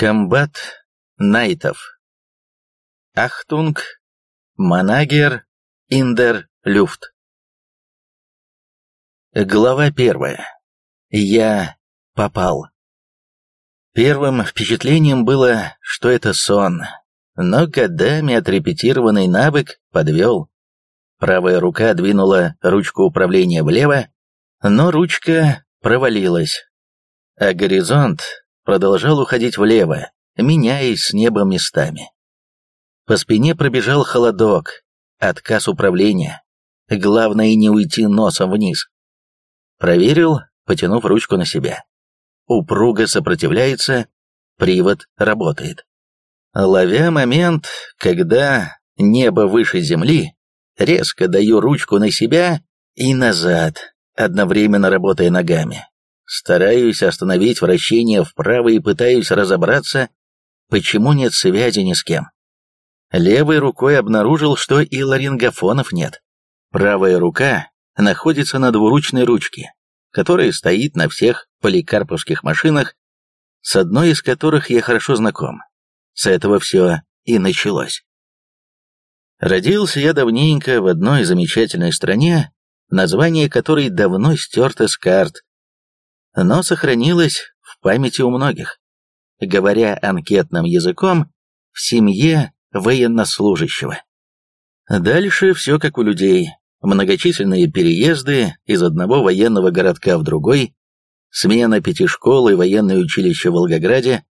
Комбат Найтов. Achtung, Manager in der Luft. Глава первая. Я попал. Первым впечатлением было, что это сон, но годами отрепетированный навык подвел. Правая рука двинула ручку управления влево, но ручка провалилась. А горизонт продолжал уходить влево, меняясь с небом местами. По спине пробежал холодок, отказ управления. Главное не уйти носом вниз. Проверил, потянув ручку на себя. Упруга сопротивляется, привод работает. Ловя момент, когда небо выше земли, резко даю ручку на себя и назад, одновременно работая ногами. Стараюсь остановить вращение вправо и пытаюсь разобраться, почему нет связи ни с кем. Левой рукой обнаружил, что и ларингофонов нет. Правая рука находится на двуручной ручке, которая стоит на всех поликарповских машинах, с одной из которых я хорошо знаком. С этого все и началось. Родился я давненько в одной замечательной стране, название которой давно стерто с карт, но сохранилось в памяти у многих. Говоря анкетным языком, в семье военнослужащего. Дальше все как у людей. Многочисленные переезды из одного военного городка в другой, смена пяти школ и военное училище в Волгограде,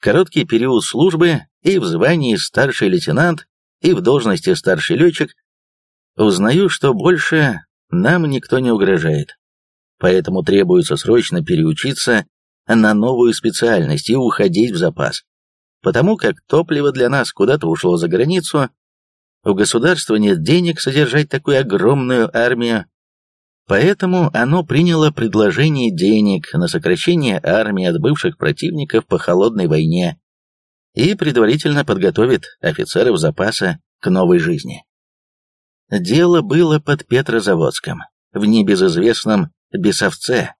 короткий период службы и в звании старший лейтенант, и в должности старший летчик, узнаю, что больше нам никто не угрожает поэтому требуется срочно переучиться на новую специальность и уходить в запас. Потому как топливо для нас куда-то ушло за границу, у государства нет денег содержать такую огромную армию, поэтому оно приняло предложение денег на сокращение армии от бывших противников по холодной войне и предварительно подготовит офицеров запаса к новой жизни. Дело было под Петрозаводском, в небезызвестном бесовце,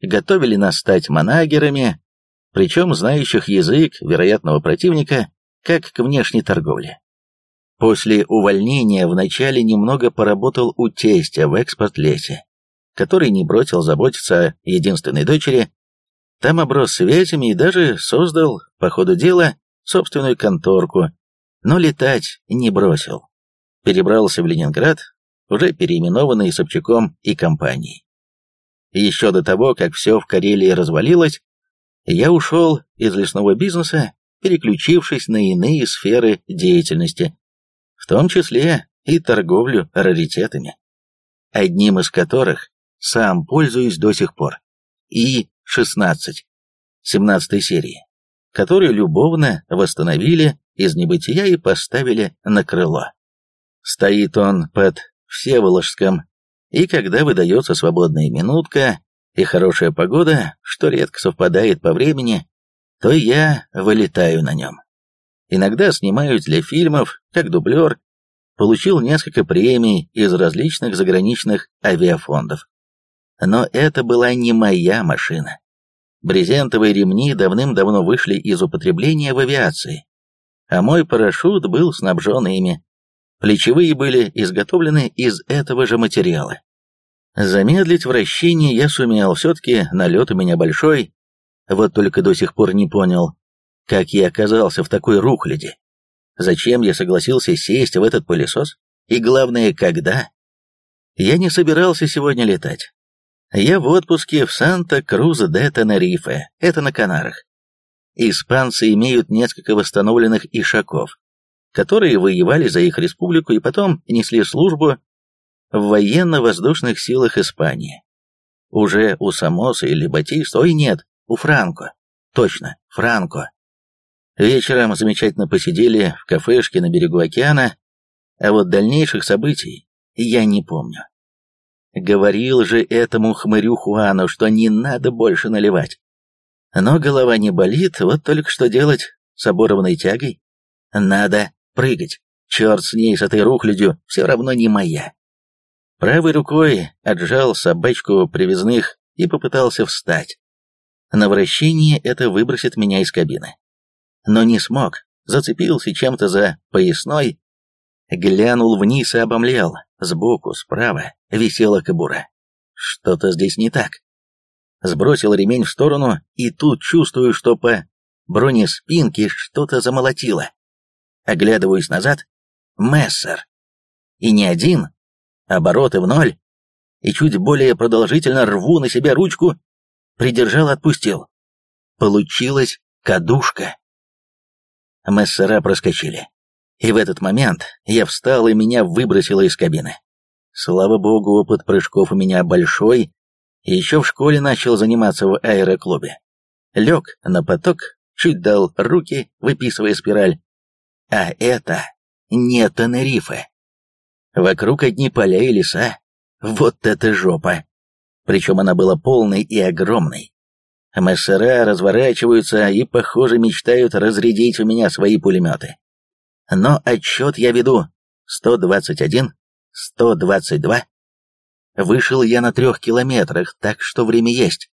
готовили нас стать манагерами, причем знающих язык вероятного противника, как к внешней торговле. После увольнения вначале немного поработал у тестя в экспорт-лесе, который не бросил заботиться о единственной дочери, там оброс связями и даже создал, по ходу дела, собственную конторку, но летать не бросил. Перебрался в Ленинград, уже переименованный Собчаком и компанией. Еще до того, как все в Карелии развалилось, я ушел из лесного бизнеса, переключившись на иные сферы деятельности, в том числе и торговлю раритетами, одним из которых сам пользуюсь до сих пор, И-16, 17 серии, которую любовно восстановили из небытия и поставили на крыло. Стоит он под Всеволожском и когда выдается свободная минутка и хорошая погода, что редко совпадает по времени, то я вылетаю на нем. Иногда снимаюсь для фильмов, как дублер, получил несколько премий из различных заграничных авиафондов. Но это была не моя машина. Брезентовые ремни давным-давно вышли из употребления в авиации, а мой парашют был снабжен ими. Плечевые были изготовлены из этого же материала. Замедлить вращение я сумел, все-таки налет у меня большой, вот только до сих пор не понял, как я оказался в такой рухляде. Зачем я согласился сесть в этот пылесос? И главное, когда? Я не собирался сегодня летать. Я в отпуске в Санта-Круза-де-Тенерифе, это на Канарах. Испанцы имеют несколько восстановленных ишаков, которые воевали за их республику и потом несли службу в военно-воздушных силах Испании. Уже у Самоса или Батиста, ой нет, у Франко. Точно, Франко. Вечером замечательно посидели в кафешке на берегу океана, а вот дальнейших событий я не помню. Говорил же этому хмырю Хуану, что не надо больше наливать. Но голова не болит, вот только что делать с оборванной тягой? Надо прыгать. Черт с ней, с этой рухлядью, все равно не моя. Правой рукой отжал собачку привязных и попытался встать. На вращение это выбросит меня из кабины. но не смог, зацепился чем-то за поясной, глянул вниз и обомлел, сбоку, справа, висела кобура. Что-то здесь не так. Сбросил ремень в сторону, и тут чувствую, что по бронеспинке что-то замолотило. Оглядываюсь назад. Мессер. И не один. Обороты в ноль. И чуть более продолжительно рву на себя ручку. Придержал, отпустил. Получилась кадушка. Мессера проскочили. И в этот момент я встал, и меня выбросило из кабины. Слава богу, опыт прыжков у меня большой, еще в школе начал заниматься в аэроклубе. Лег на поток, чуть дал руки, выписывая спираль. А это не Тенерифе. Вокруг одни поля и леса. Вот это жопа! Причем она была полной и огромной. Мессера разворачиваются и, похоже, мечтают разрядить у меня свои пулеметы. Но отчет я веду. 121, 122. Вышел я на трех километрах, так что время есть.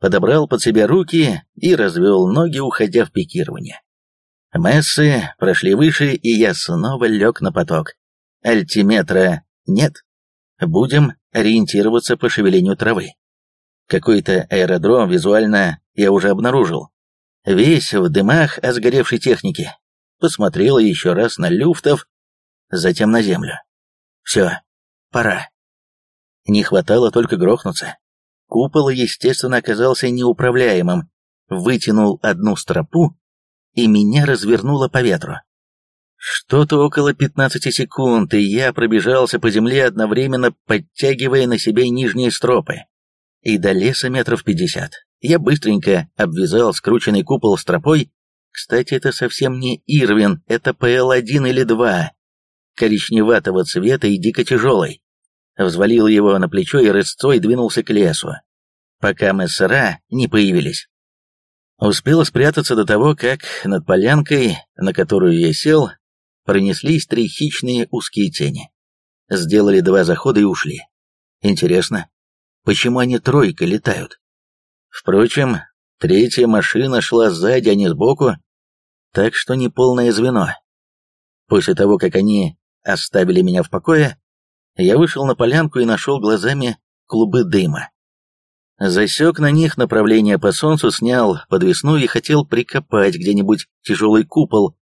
Подобрал под себя руки и развел ноги, уходя в пикирование. Мессы прошли выше, и я снова лег на поток. Альтиметра нет. Будем ориентироваться по шевелению травы. Какой-то аэродром визуально я уже обнаружил. Весь в дымах о сгоревшей технике. Посмотрел еще раз на люфтов, затем на землю. Все, пора. Не хватало только грохнуться. Купол, естественно, оказался неуправляемым. Вытянул одну стропу, и меня развернуло по ветру. Что-то около 15 секунд, и я пробежался по земле, одновременно подтягивая на себе нижние стропы. И до леса метров пятьдесят. Я быстренько обвязал скрученный купол стропой. Кстати, это совсем не Ирвин, это ПЛ-1 или 2. Коричневатого цвета и дико тяжелый. Взвалил его на плечо и рысцой двинулся к лесу, пока мессера не появились. Успел спрятаться до того, как над полянкой, на которую я сел, пронеслись три хищные узкие тени. Сделали два захода и ушли. Интересно, почему они тройкой летают? Впрочем, третья машина шла сзади, а не сбоку, так что не полное звено. После того, как они оставили меня в покое, я вышел на полянку и нашел глазами клубы дыма. Засек на них направление по солнцу, снял подвесную и хотел прикопать где-нибудь тяжелый купол,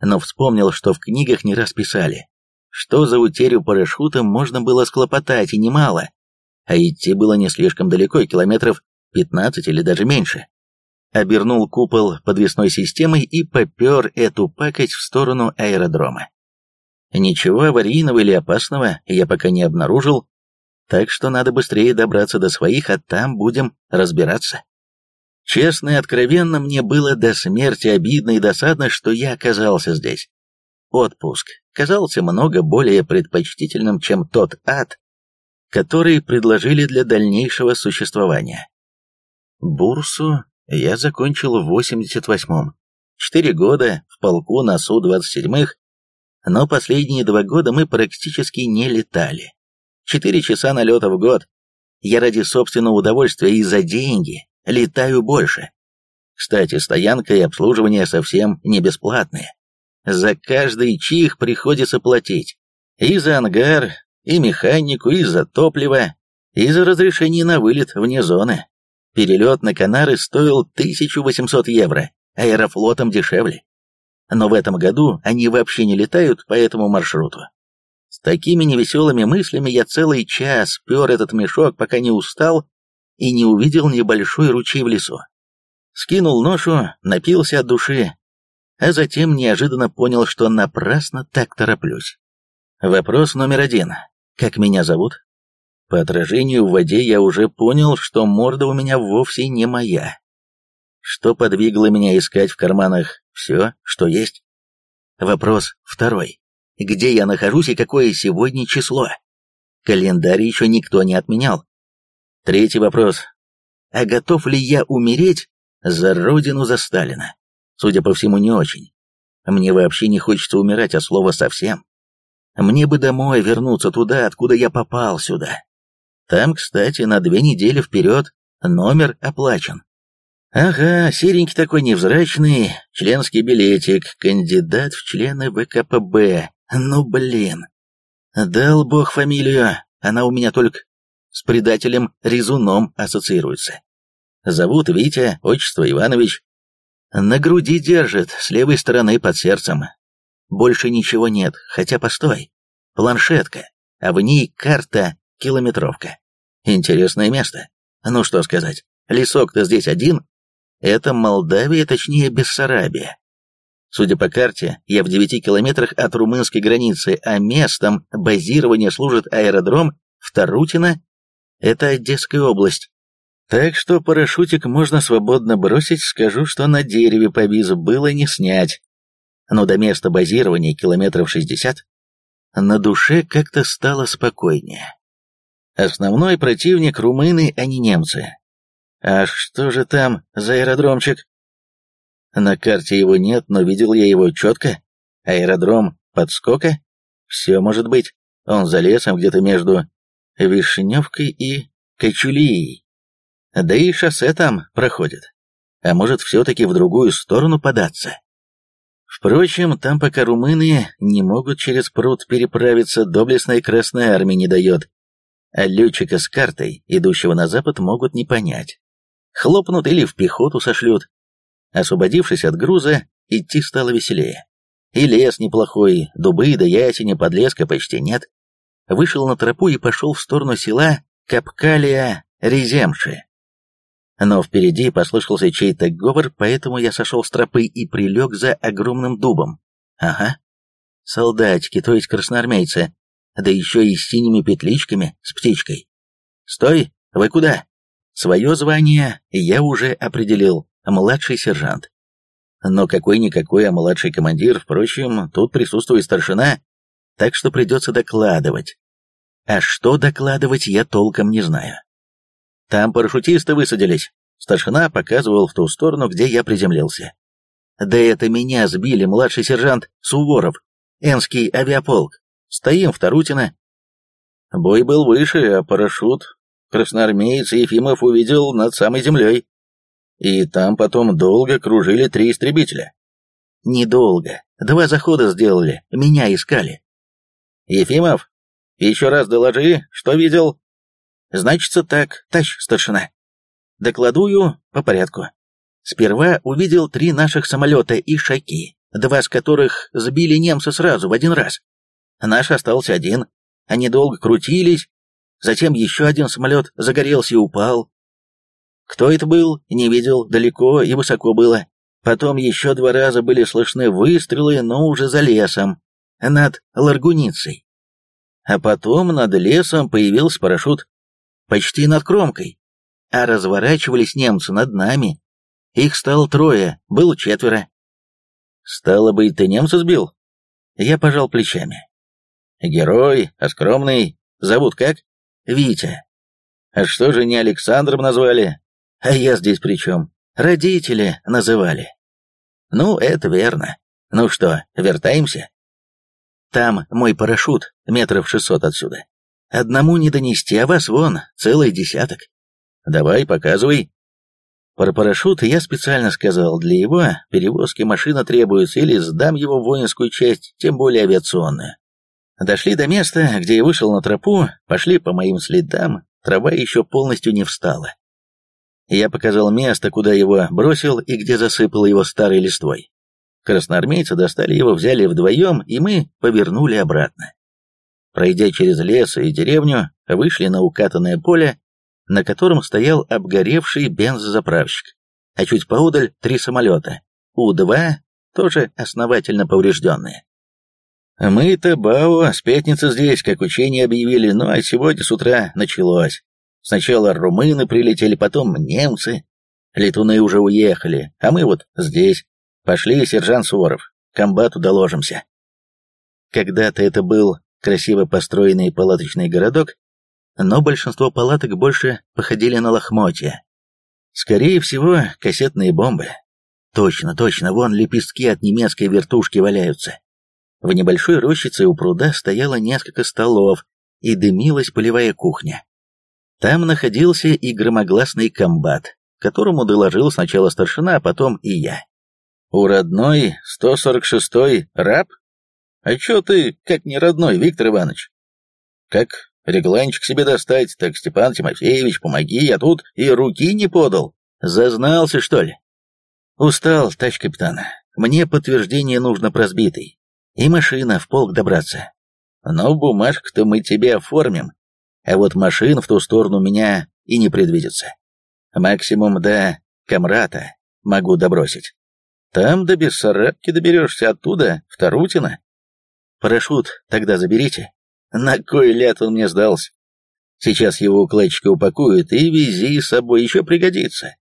но вспомнил, что в книгах не раз писали, что за утерю парашюта можно было склопотать и немало, а идти было не слишком далеко, километров 15 или даже меньше. Обернул купол подвесной системой и попер эту пакость в сторону аэродрома. Ничего аварийного или опасного я пока не обнаружил, так что надо быстрее добраться до своих, а там будем разбираться. Честно и откровенно мне было до смерти обидно и досадно, что я оказался здесь. Отпуск казался много более предпочтительным, чем тот ад, который предложили для дальнейшего существования. Бурсу я закончил в 88-м. Четыре года в полку на Су-27-х, но последние два года мы практически не летали. Четыре часа налета в год. Я ради собственного удовольствия и за деньги летаю больше. Кстати, стоянка и обслуживание совсем не бесплатные. За каждый чих приходится платить. И за ангар, и механику, и за топливо, и за разрешение на вылет вне зоны. Перелет на Канары стоил 1800 евро, аэрофлотом дешевле. Но в этом году они вообще не летают по этому маршруту. Такими невеселыми мыслями я целый час пер этот мешок, пока не устал и не увидел небольшой ручей в лесу. Скинул ношу, напился от души, а затем неожиданно понял, что напрасно так тороплюсь. Вопрос номер один. Как меня зовут? По отражению в воде я уже понял, что морда у меня вовсе не моя. Что подвигло меня искать в карманах все, что есть? Вопрос второй. Где я нахожусь и какое сегодня число? Календарь еще никто не отменял. Третий вопрос. А готов ли я умереть за родину, за Сталина? Судя по всему, не очень. Мне вообще не хочется умирать от слова совсем. Мне бы домой вернуться туда, откуда я попал сюда. Там, кстати, на две недели вперед номер оплачен. Ага, серенький такой невзрачный, членский билетик, кандидат в члены ВКПБ. Ну блин. Дал бог фамилию, она у меня только с предателем Резуном ассоциируется. Зовут Витя, отчество Иванович. На груди держит, с левой стороны под сердцем. Больше ничего нет, хотя постой. Планшетка, а в ней карта километровка. Интересное место. Ну что сказать, лесок-то здесь один, это Молдавия, точнее Бессарабия. Судя по карте, я в 9 километрах от румынской границы, а местом базирования служит аэродром в Тарутино. Это Одесская область. Так что парашютик можно свободно бросить, скажу, что на дереве по визу было не снять. Но до места базирования километров 60 на душе как-то стало спокойнее. Основной противник румыны, а не немцы. А что же там за аэродромчик? На карте его нет, но видел я его четко. Аэродром подскока? Все может быть. Он за лесом где-то между Вишневкой и Кочулией. Да и шоссе там проходит. А может, все-таки в другую сторону податься? Впрочем, там пока румыны не могут через пруд переправиться, доблестная Красная Армия не дает. А летчика с картой, идущего на запад, могут не понять. Хлопнут или в пехоту сошлют. Освободившись от груза, идти стало веселее. И лес неплохой, дубы да ясеня, подлеска почти нет. Вышел на тропу и пошел в сторону села Капкалия-Реземши. Но впереди послышался чей-то говор, поэтому я сошел с тропы и прилег за огромным дубом. Ага. Солдатики, то есть красноармейцы, да еще и с синими петличками, с птичкой. «Стой! Вы куда?» Свое звание я уже определил – младший сержант. Но какой-никакой, а младший командир, впрочем, тут присутствует старшина, так что придется докладывать. А что докладывать, я толком не знаю. Там парашютисты высадились. Старшина показывал в ту сторону, где я приземлился. Да это меня сбили младший сержант Суворов, Энский авиаполк. Стоим в Тарутино. Бой был выше, а парашют красноармеец Ефимов увидел над самой землей. И там потом долго кружили три истребителя. Недолго. Два захода сделали, меня искали. Ефимов, еще раз доложи, что видел. Значится так, тащ, старшина. Докладую по порядку. Сперва увидел три наших самолета и шаки, два из которых сбили немцы сразу в один раз. Наш остался один. Они долго крутились, Затем еще один самолет загорелся и упал. Кто это был, не видел, далеко и высоко было. Потом еще два раза были слышны выстрелы, но уже за лесом, над Ларгуницей. А потом над лесом появился парашют, почти над кромкой. А разворачивались немцы над нами. Их стало трое, было четверо. Стало быть, ты немца сбил? Я пожал плечами. Герой, а скромный, зовут как? Витя. А что же не Александром назвали? А я здесь при чем? Родители называли. Ну, это верно. Ну что, вертаемся? Там мой парашют, метров шестьсот отсюда. Одному не донести, а вас вон, целый десяток. Давай, показывай. Про парашют я специально сказал, для его перевозки машина требуется или сдам его в воинскую часть, тем более авиационную. Дошли до места, где я вышел на тропу, пошли по моим следам, трава еще полностью не встала. Я показал место, куда его бросил и где засыпал его старой листвой. Красноармейцы достали его, взяли вдвоем, и мы повернули обратно. Пройдя через лес и деревню, вышли на укатанное поле, на котором стоял обгоревший бензозаправщик, а чуть поодаль три самолета, У-2, тоже основательно поврежденные. Мы-то, Бао, с пятницы здесь, как учение объявили, ну а сегодня с утра началось. Сначала румыны прилетели, потом немцы. Летуны уже уехали, а мы вот здесь. Пошли, сержант Суворов, комбату доложимся. Когда-то это был красиво построенный палаточный городок, но большинство палаток больше походили на лохмотья. Скорее всего, кассетные бомбы. Точно, точно, вон лепестки от немецкой вертушки валяются. В небольшой рощице у пруда стояло несколько столов и дымилась полевая кухня. Там находился и громогласный комбат, которому доложил сначала старшина, а потом и я. «У родной 146-й раб? А чё ты, как не родной, Виктор Иванович? Как регланчик себе достать, так Степан Тимофеевич, помоги, я тут и руки не подал. Зазнался, что ли?» «Устал, тач капитан. Мне подтверждение нужно прозбитый. И машина в полк добраться. Но бумажку-то мы тебе оформим. А вот машин в ту сторону меня и не предвидится. Максимум до Камрата могу добросить. Там до Бессарабки доберешься, оттуда в Тарутино. Парашют тогда заберите. На кой ляд он мне сдался? Сейчас его укладчика упакуют и вези с собой, еще пригодится.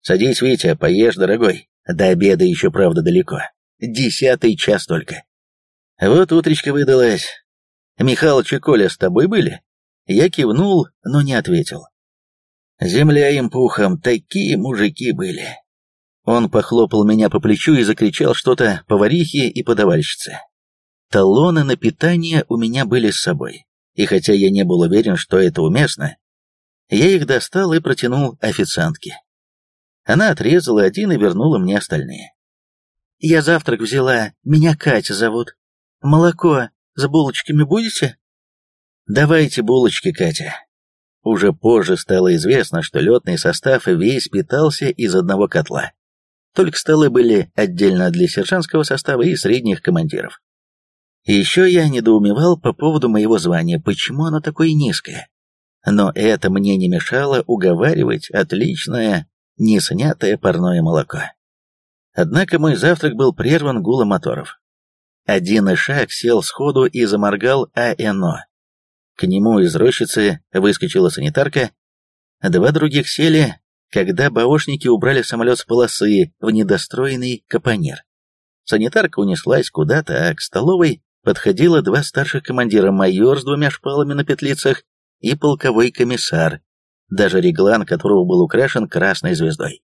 Садись, Витя, поешь, дорогой. До обеда еще, правда, далеко. Десятый час только. Вот утречка выдалась. Михалыч и Коля с тобой были? Я кивнул, но не ответил. Земля им пухом, такие мужики были. Он похлопал меня по плечу и закричал что-то поварихе и подавальщице. Талоны на питание у меня были с собой, и хотя я не был уверен, что это уместно, я их достал и протянул официантке. Она отрезала один и вернула мне остальные. «Я завтрак взяла, меня Катя зовут. Молоко с булочками будете?» «Давайте булочки, Катя». Уже позже стало известно, что летный состав весь питался из одного котла. Только столы были отдельно для сержантского состава и средних командиров. Еще я недоумевал по поводу моего звания, почему оно такое низкое. Но это мне не мешало уговаривать отличное, не снятое парное молоко. Однако мой завтрак был прерван гулом моторов. Один шаг сел сходу и заморгал АНО. К нему из рощицы выскочила санитарка. Два других сели, когда баошники убрали самолет с полосы в недостроенный капонир. Санитарка унеслась куда-то, а к столовой подходило два старших командира, майор с двумя шпалами на петлицах и полковой комиссар, даже реглан которого был украшен красной звездой.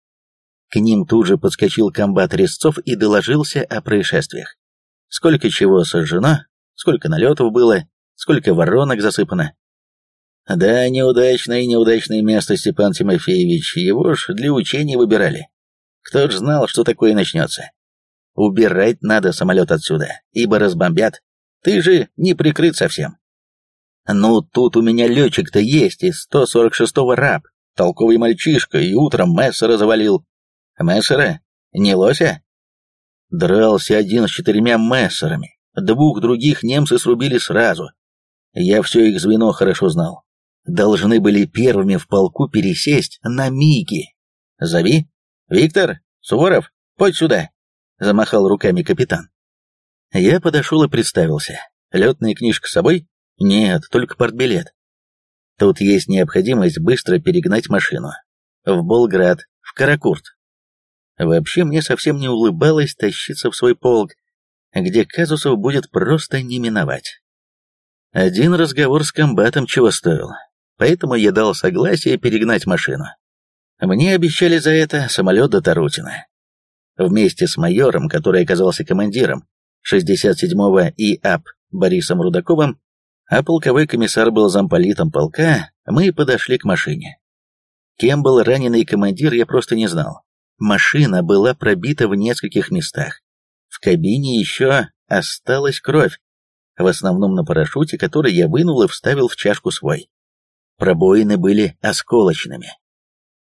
К ним тут же подскочил комбат Резцов и доложился о происшествиях. Сколько чего сожжено, сколько налетов было, сколько воронок засыпано. Да, неудачное и неудачное место, Степан Тимофеевич, его ж для учений выбирали. Кто ж знал, что такое начнется? Убирать надо самолет отсюда, ибо разбомбят. Ты же не прикрыт совсем. Ну, тут у меня летчик-то есть из 146-го РАБ, толковый мальчишка, и утром Мессера завалил. Мессера? Не лося? Дрался один с четырьмя Мессерами. Двух других немцы срубили сразу. Я все их звено хорошо знал. Должны были первыми в полку пересесть на Миги. Зови. Виктор, Суворов, подь сюда. Замахал руками капитан. Я подошел и представился. Летная книжка с собой? Нет, только портбилет. Тут есть необходимость быстро перегнать машину. В Болград, в Каракурт. Вообще мне совсем не улыбалось тащиться в свой полк, где казусов будет просто не миновать. Один разговор с комбатом чего стоил, поэтому я дал согласие перегнать машину. Мне обещали за это самолет до Тарутина. Вместе с майором, который оказался командиром 67-го ИАП Борисом Рудаковым, а полковой комиссар был замполитом полка, мы подошли к машине. Кем был раненый командир, я просто не знал. Машина была пробита в нескольких местах. В кабине еще осталась кровь, в основном на парашюте, который я вынул и вставил в чашку свой. Пробоины были осколочными.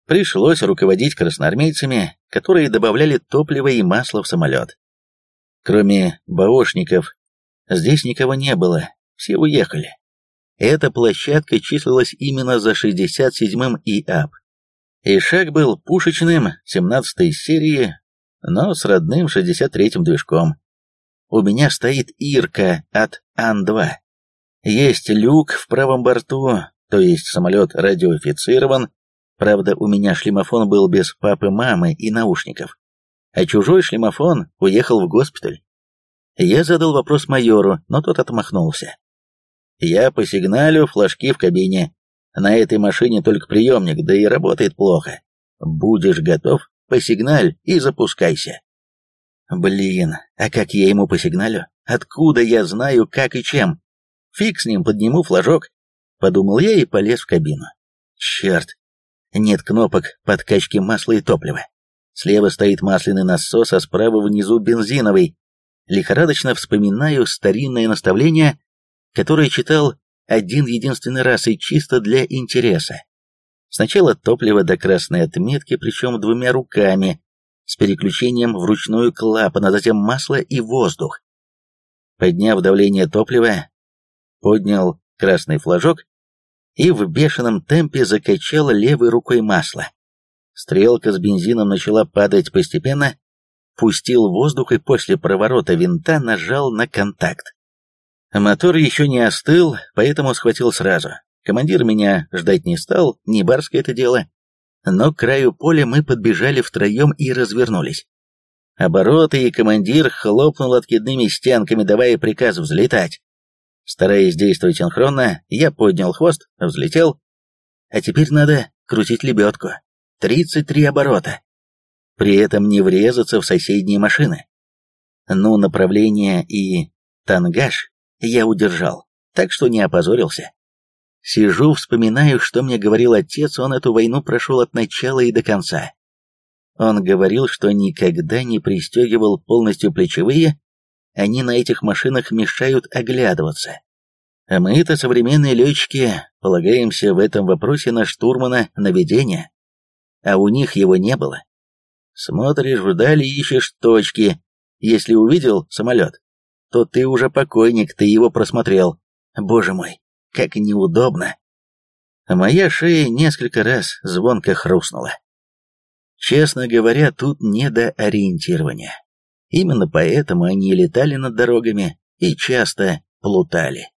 Пришлось руководить красноармейцами, которые добавляли топливо и масло в самолет. Кроме баошников, здесь никого не было, все уехали. Эта площадка числилась именно за 67-м ИАП. И шаг был пушечным 17-й серии, но с родным 63-м движком. У меня стоит Ирка от Ан-2. Есть люк в правом борту, то есть самолет радиофицирован. Правда, у меня шлемофон был без папы-мамы и наушников. А чужой шлемофон уехал в госпиталь. Я задал вопрос майору, но тот отмахнулся. Я по сигналю, флажки в кабине. На этой машине только приемник, да и работает плохо. Будешь готов, посигналь и запускайся. Блин, а как я ему посигналю? Откуда я знаю, как и чем? Фиг с ним, подниму флажок. Подумал я и полез в кабину. Черт. нет кнопок подкачки масла и топлива. Слева стоит масляный насос, а справа внизу бензиновый. Лихорадочно вспоминаю старинное наставление, которое читал один единственный раз и чисто для интереса. Сначала топливо до красной отметки, причем двумя руками, с переключением вручную клапана, затем масло и воздух. Подняв давление топлива, поднял красный флажок и в бешеном темпе закачал левой рукой масло. Стрелка с бензином начала падать постепенно, пустил воздух и после проворота винта нажал на контакт. Мотор еще не остыл, поэтому схватил сразу. Командир меня ждать не стал, не барское это дело. Но к краю поля мы подбежали втроем и развернулись. Обороты, и командир хлопнул откидными стенками, давая приказ взлетать. Стараясь действовать синхронно, я поднял хвост, взлетел. А теперь надо крутить лебедку. 33 оборота. При этом не врезаться в соседние машины. Ну, направление и тангаж я удержал, так что не опозорился. Сижу, вспоминаю, что мне говорил отец, он эту войну прошел от начала и до конца. Он говорил, что никогда не пристегивал полностью плечевые, они на этих машинах мешают оглядываться. А мы-то, современные летчики, полагаемся в этом вопросе на штурмана наведения. А у них его не было. Смотришь вдали ищешь точки. Если увидел самолет, то ты уже покойник, ты его просмотрел. Боже мой, как неудобно. Моя шея несколько раз звонко хрустнула. Честно говоря, тут не до ориентирования. Именно поэтому они летали над дорогами и часто плутали.